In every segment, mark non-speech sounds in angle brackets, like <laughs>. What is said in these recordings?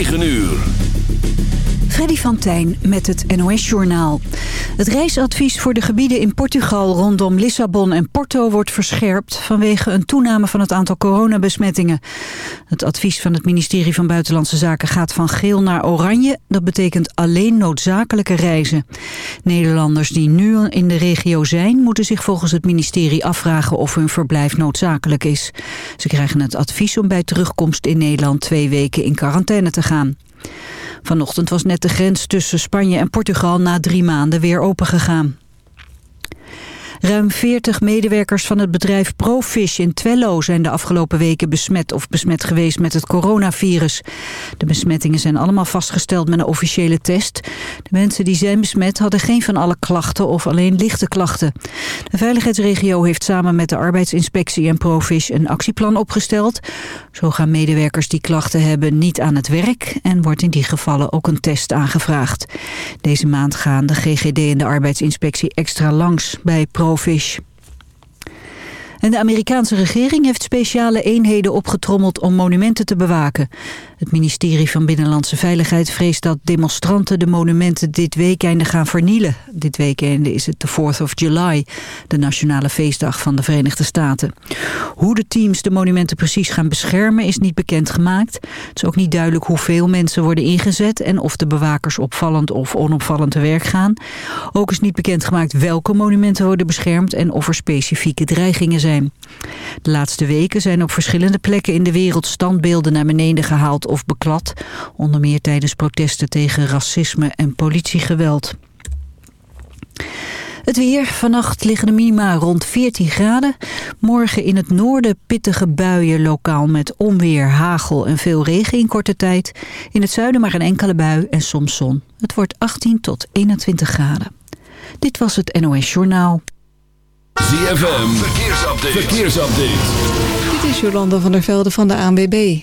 9 uur. Freddy van Tijn met het NOS-journaal. Het reisadvies voor de gebieden in Portugal rondom Lissabon en Porto wordt verscherpt vanwege een toename van het aantal coronabesmettingen. Het advies van het ministerie van Buitenlandse Zaken gaat van geel naar oranje. Dat betekent alleen noodzakelijke reizen. Nederlanders die nu in de regio zijn moeten zich volgens het ministerie afvragen of hun verblijf noodzakelijk is. Ze krijgen het advies om bij terugkomst in Nederland twee weken in quarantaine te gaan. Vanochtend was net de grens tussen Spanje en Portugal na drie maanden weer opengegaan. Ruim 40 medewerkers van het bedrijf Profish in Twello zijn de afgelopen weken besmet of besmet geweest met het coronavirus. De besmettingen zijn allemaal vastgesteld met een officiële test. De mensen die zijn besmet hadden geen van alle klachten of alleen lichte klachten. De veiligheidsregio heeft samen met de arbeidsinspectie en Profish een actieplan opgesteld. Zo gaan medewerkers die klachten hebben niet aan het werk en wordt in die gevallen ook een test aangevraagd. Deze maand gaan de GGD en de arbeidsinspectie extra langs bij Profish en de Amerikaanse regering heeft speciale eenheden opgetrommeld om monumenten te bewaken. Het ministerie van Binnenlandse Veiligheid vreest dat demonstranten de monumenten dit weekende gaan vernielen. Dit weekende is het de 4th of July, de nationale feestdag van de Verenigde Staten. Hoe de teams de monumenten precies gaan beschermen is niet bekendgemaakt. Het is ook niet duidelijk hoeveel mensen worden ingezet en of de bewakers opvallend of onopvallend te werk gaan. Ook is niet bekendgemaakt welke monumenten worden beschermd en of er specifieke dreigingen zijn. De laatste weken zijn op verschillende plekken in de wereld standbeelden naar beneden gehaald of beklad. Onder meer tijdens protesten tegen racisme en politiegeweld. Het weer. Vannacht liggen de minima rond 14 graden. Morgen in het noorden pittige buien lokaal met onweer, hagel en veel regen in korte tijd. In het zuiden maar een enkele bui en soms zon. Het wordt 18 tot 21 graden. Dit was het NOS Journaal. ZFM. Verkeersupdate. Verkeersupdate. Dit is Jolanda van der Velde van de ANWB.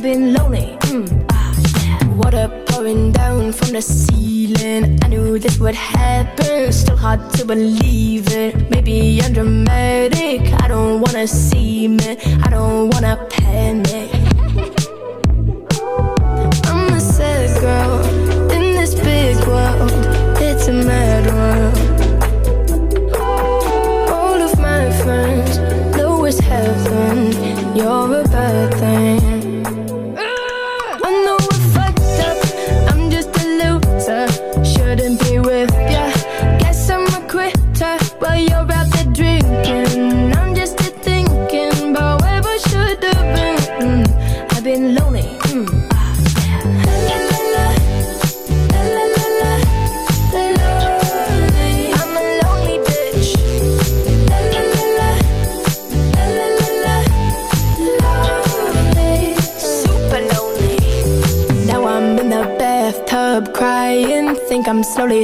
I've been lonely. Mm, ah, yeah. Water pouring down from the ceiling. I knew this would happen. Still hard to believe it. Maybe I'm dramatic. I don't wanna see me. I don't wanna panic. <laughs> I'm a sad girl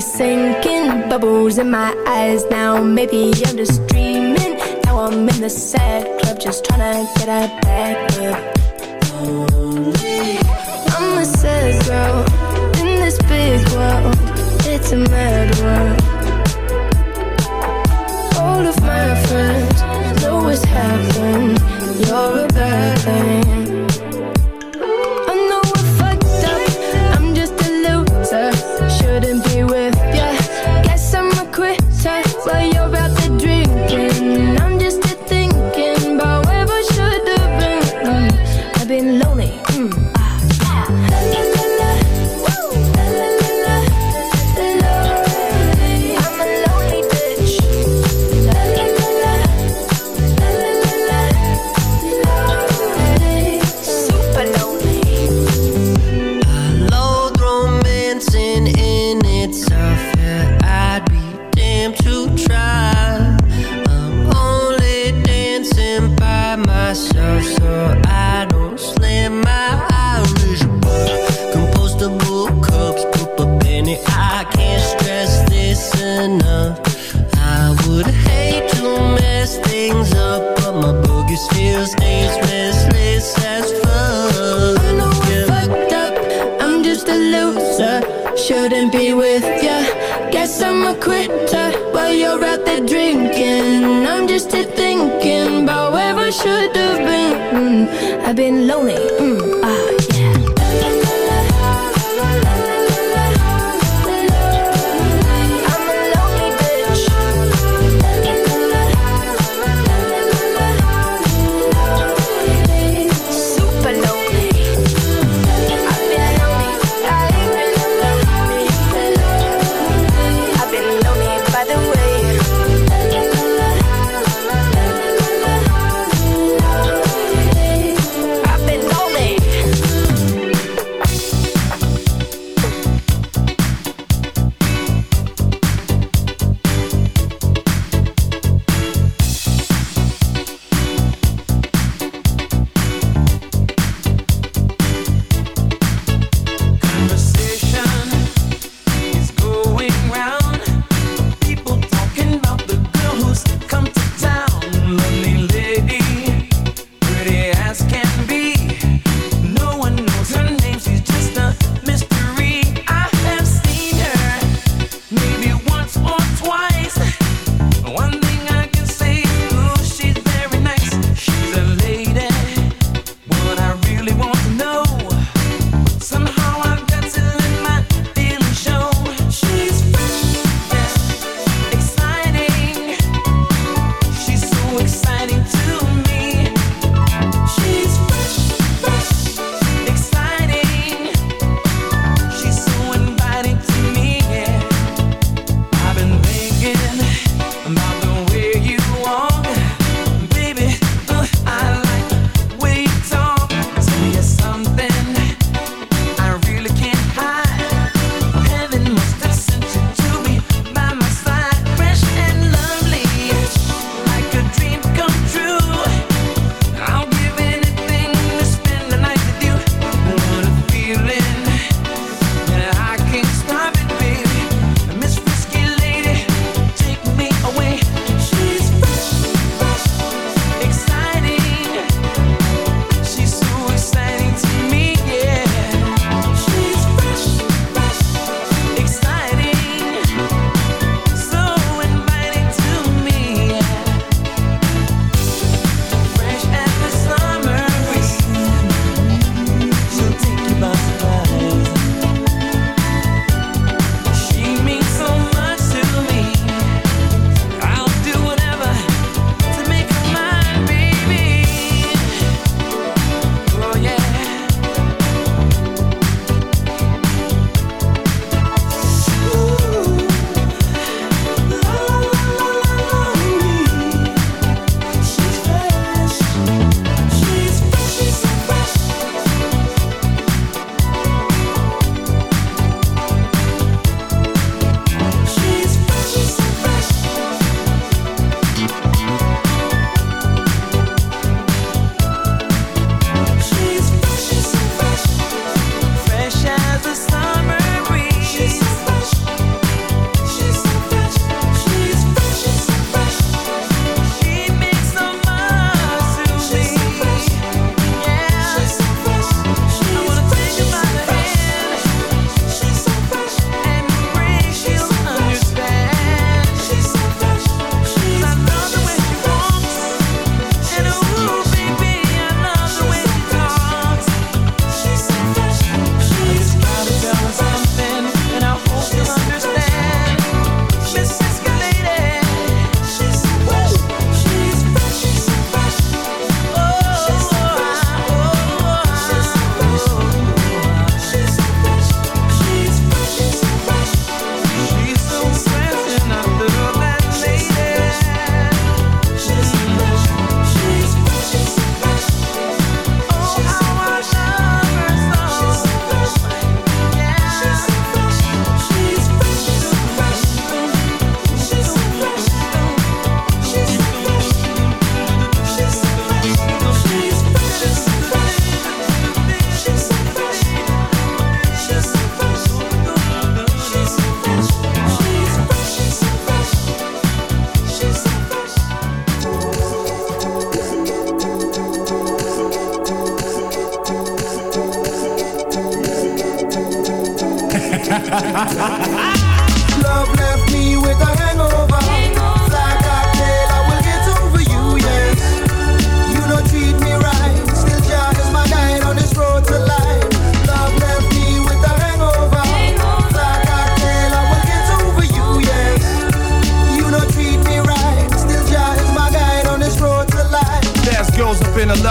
sing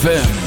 ZFM.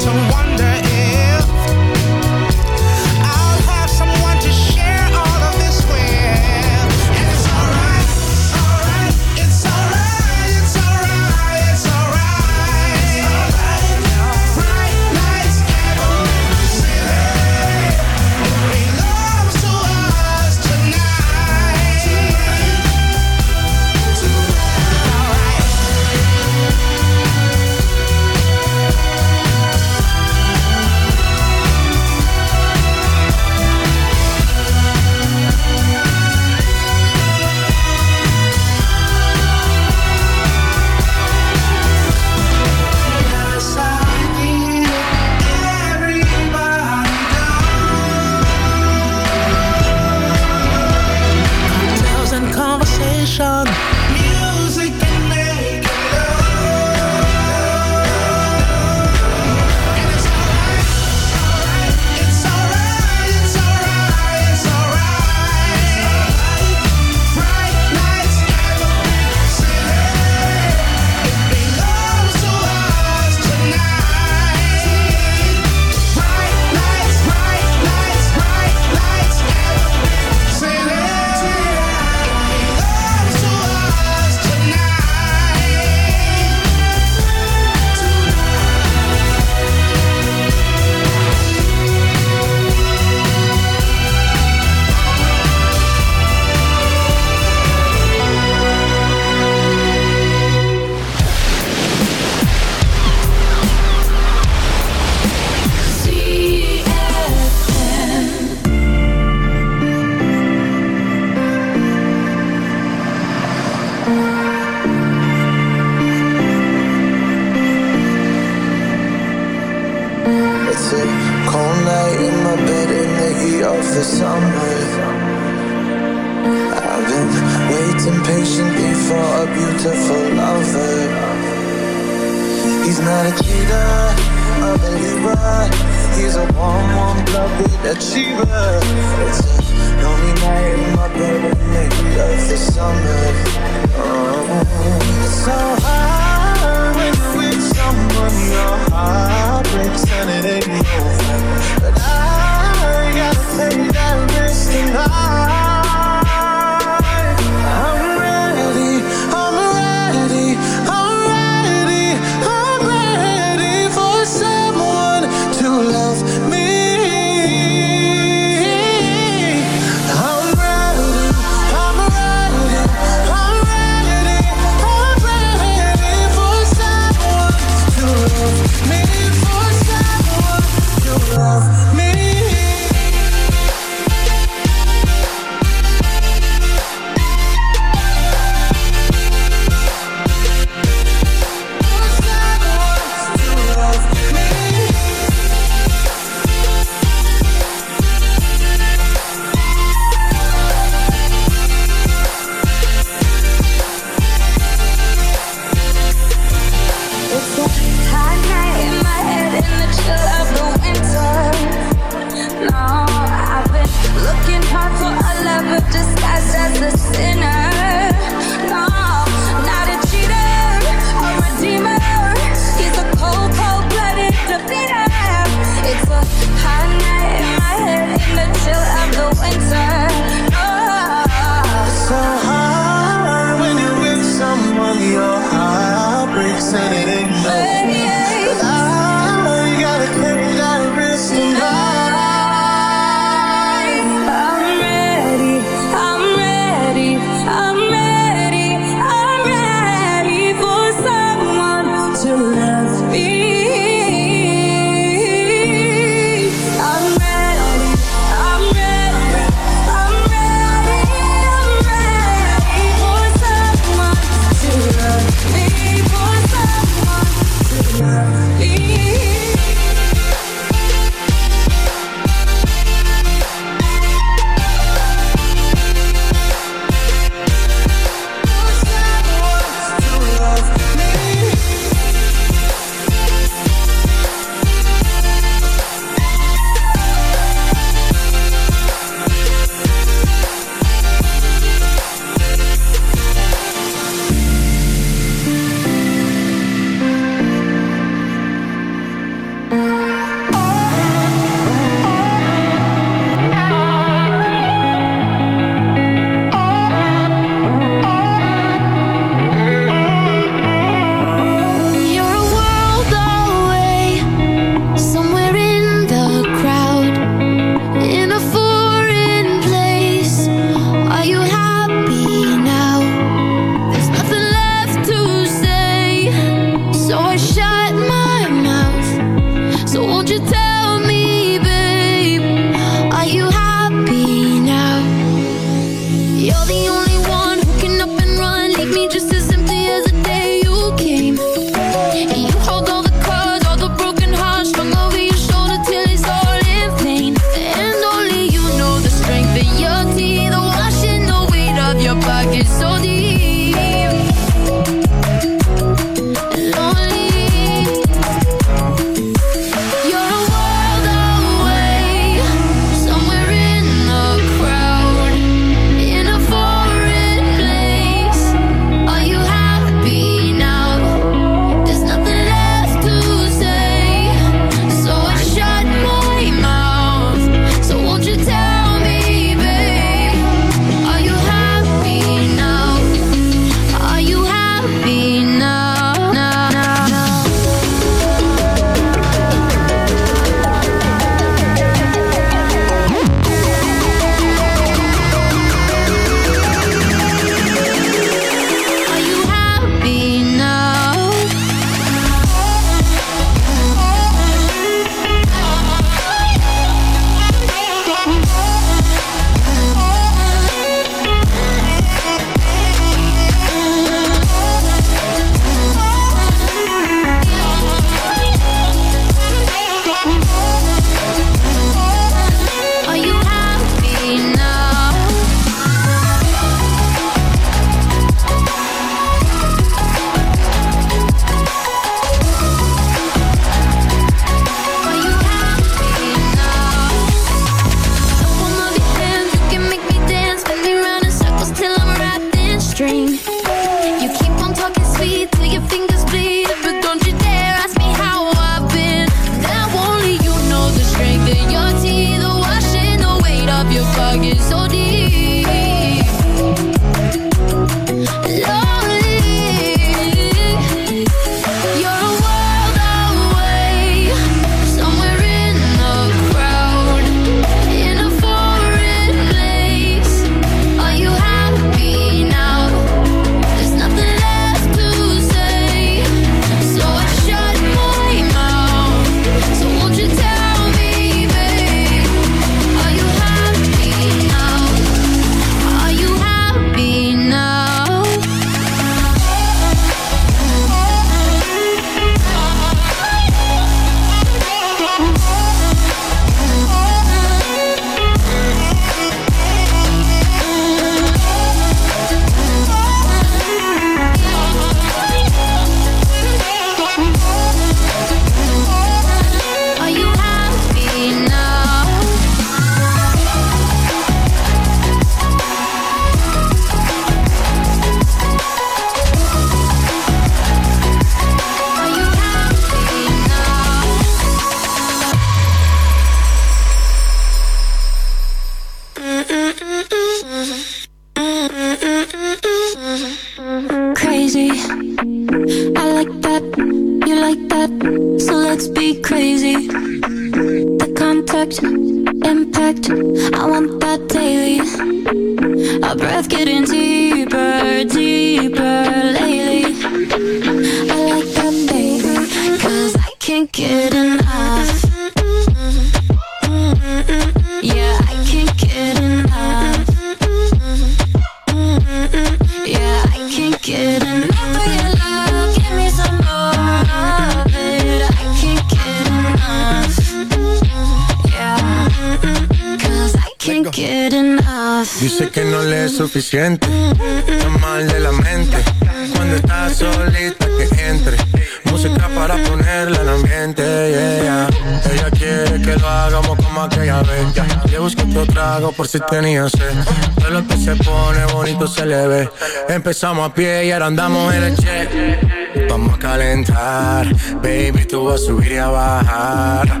tenía sed. Todo lo que se pone bonito se le ve. Empezamos a pie y ahora andamos en el check. Vamos a calentar, baby, tú vas a subir y a bajar.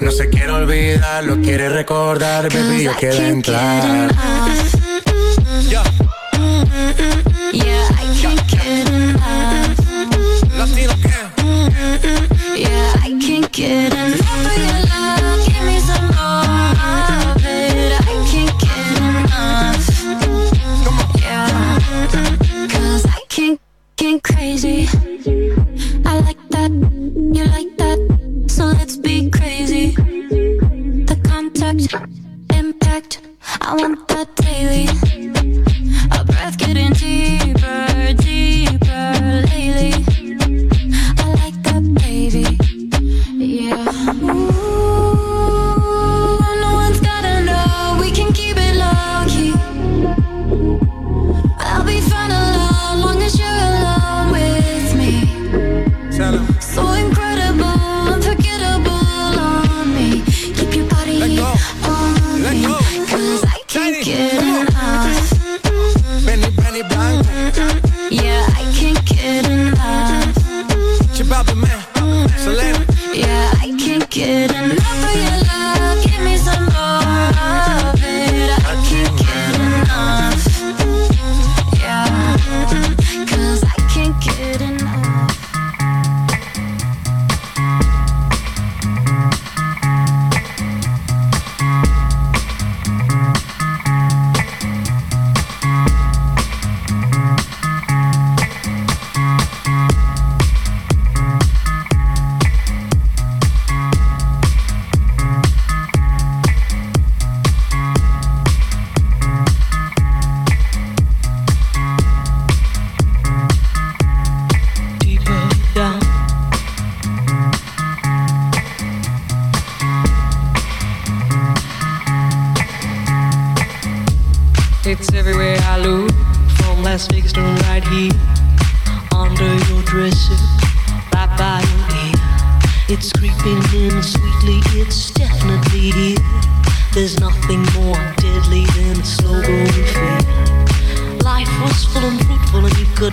No se quiere olvidar, lo quiere recordar, baby, yo quiero entrar.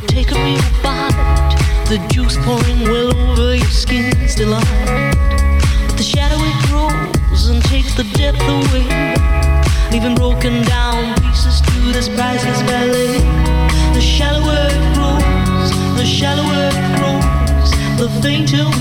Take a real bite. The juice pouring well over your skin's delight. The shadow it grows and takes the depth away, leaving broken down pieces to this priceless ballet. The shallower it grows, the shallower it grows, the fainter.